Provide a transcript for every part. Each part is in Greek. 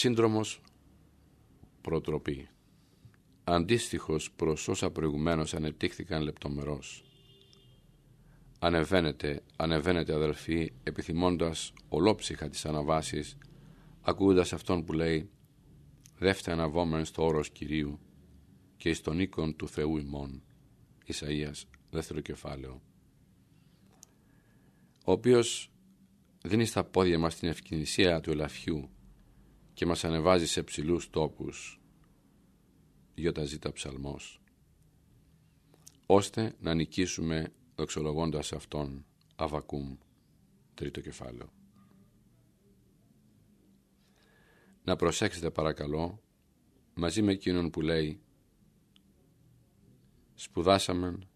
Σύνδρομος προτροπή αντίστοιχος προς όσα προηγουμένως ανεπτύχθηκαν λεπτομερώς. Ανεβαίνετε, ανεβαίνετε αδελφοί, επιθυμώντας ολόψυχα τις αναβάσεις, ακούγοντας αυτόν που λέει «Δεύτε αναβόμεν στο όρος Κυρίου και εις τον οίκον του Θεού ημών». Ισαΐας, δεύτερο κεφάλαιο. Ο οποίος δίνει στα πόδια μας την ευκαινησία του ελαφιού και μας ανεβάζει σε ψηλούς τόπους. Ζήτα ψαλμός. Ώστε να νικήσουμε δοξολογώντας Αυτόν Αβακούμ τρίτο κεφάλαιο. Να προσέξετε παρακαλώ μαζί με εκείνον που λέει σπουδάσαμεν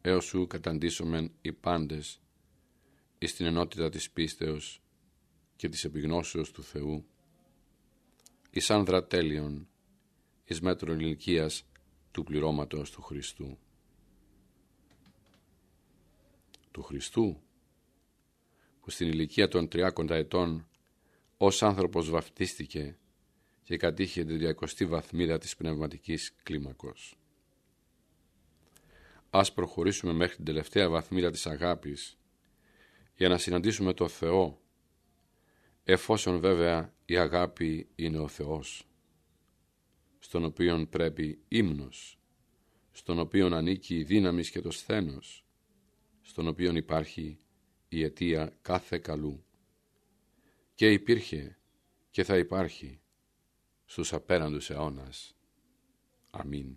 έως σου καταντήσομεν οι πάντες εις την ενότητα της πίστεως και της επιγνώσεως του Θεού εις άνδρα τέλειον εις μέτρων ηλικίας του πληρώματος του Χριστού. Του Χριστού που στην ηλικία των 30 ετών ως άνθρωπος βαφτίστηκε και κατήχε τη διακοστή βαθμίδα της πνευματικής κλίμακος. Ας προχωρήσουμε μέχρι την τελευταία βαθμίδα της αγάπης για να συναντήσουμε το Θεό εφόσον βέβαια η αγάπη είναι ο Θεός στον οποίον πρέπει ύμνος, στον οποίον ανήκει η δύναμη και το σθένος, στον οποίον υπάρχει η αιτία κάθε καλού. Και υπήρχε και θα υπάρχει στους απέραντους αιώνας. Αμήν.